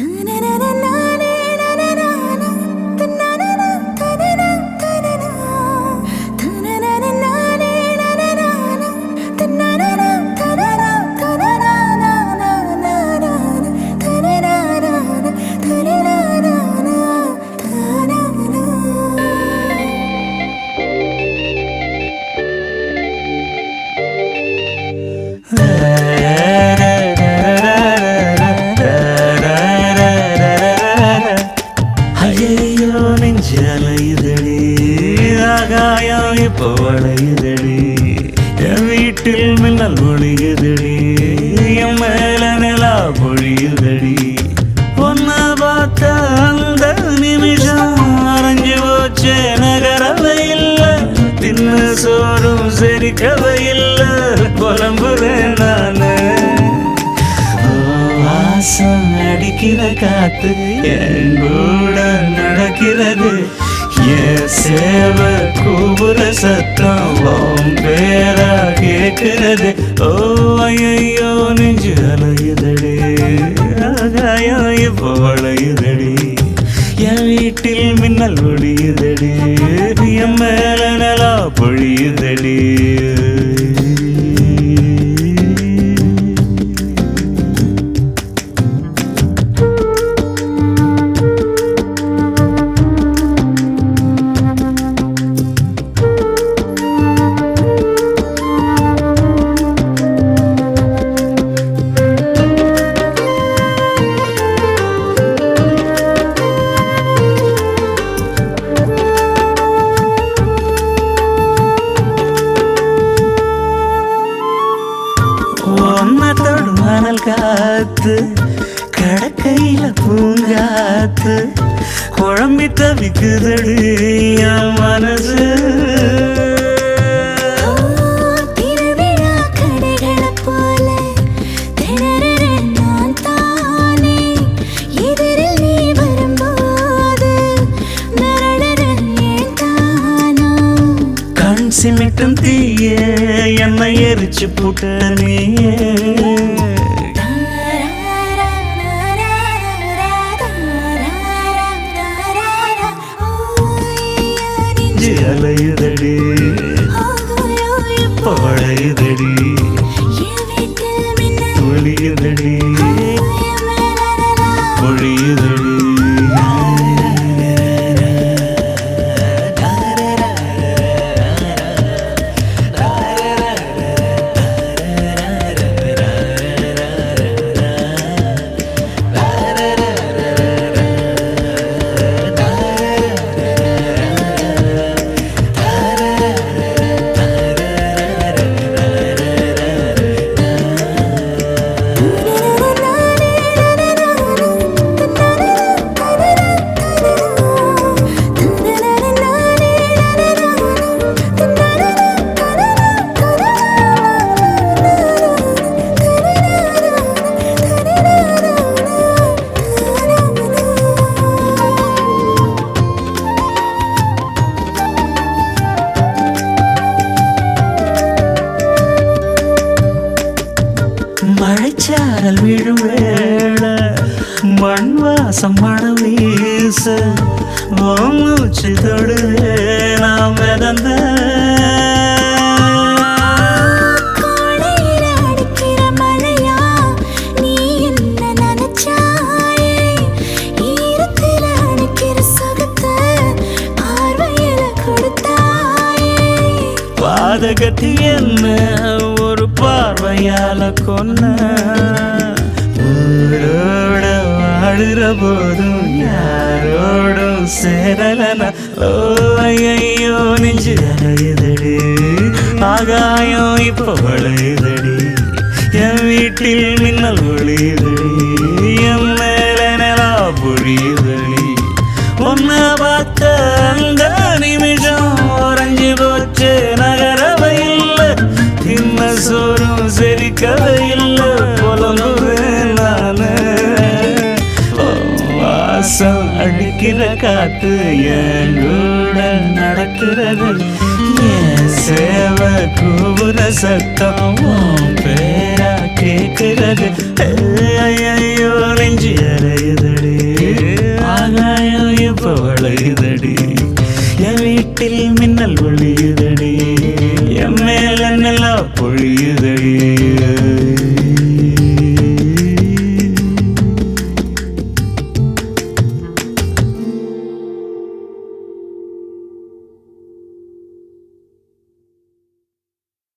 끝. வீட்டில் மின்னல் ஒளியுதடி என் மேல நிலா பொழியுதடி. ஒன்ன பார்த்த அந்த நிமிஷம் அரைஞ்சு போச்சே நகரவை இல்லை. தின்ன சோறும் செரிக்கவை இல்லை. புலம்புறேன் நானு. வாசம் அடிக்கிற காத்து என் கூட நடக்கிறது. சேவ கூபுர சத்தம் ஓம் பேரா கேட்கிறது? ஓ ஐயோ நெஞ்சு அலையுதடி. ஆகாயம் இப்போ வளையுதடி? என் வீட்டில் மின்னல் ஒடியுதடி. எம்மை காத்து கடக்கையில பூங்காத்து குழம்பி தவிக்குதடு என் மனசு. சிமிட்டும் தீய என்னை எரிச்சு போட்ட நீயே. அலையுதடி. பழையுதடி மழைச்சாரல் விழும் வேள மண் வாசம் மணம் வீச மூச்சு தொடுவே நாம் மிதந்த பாதகத்தி என்ன ஒரு பார்வையால கொன்ன. ஊரோட வாழுற போதும் யாரோடும் சேரலன. ஓ ஐயோ நெஞ்சு அலையுதடி. ஆகாயம் இப்போ வளையுதடி. என் வீட்டில் மின்னல் ஒளியுதடி. என் மேல நிலா பொழியுதடி ஒன்ன பார்த்த அந்த நிமிஷம் உறைஞ்சு போச்சு நகர கதை இல்லை புலம்புறேன் நானு வாசம் அடிக்கிற காத்து என் கூட நடக்கிறது. என் சேவை கூவுற சத்தம் பேரா கேட்கிறது. ஐயோ நெஞ்சு அறையுதடி. ஆகாயம் இப்ப வளையுதடி. என் வீட்டில் மின்னல் ஒளியுதடி என் மேல நிலா பொழியுது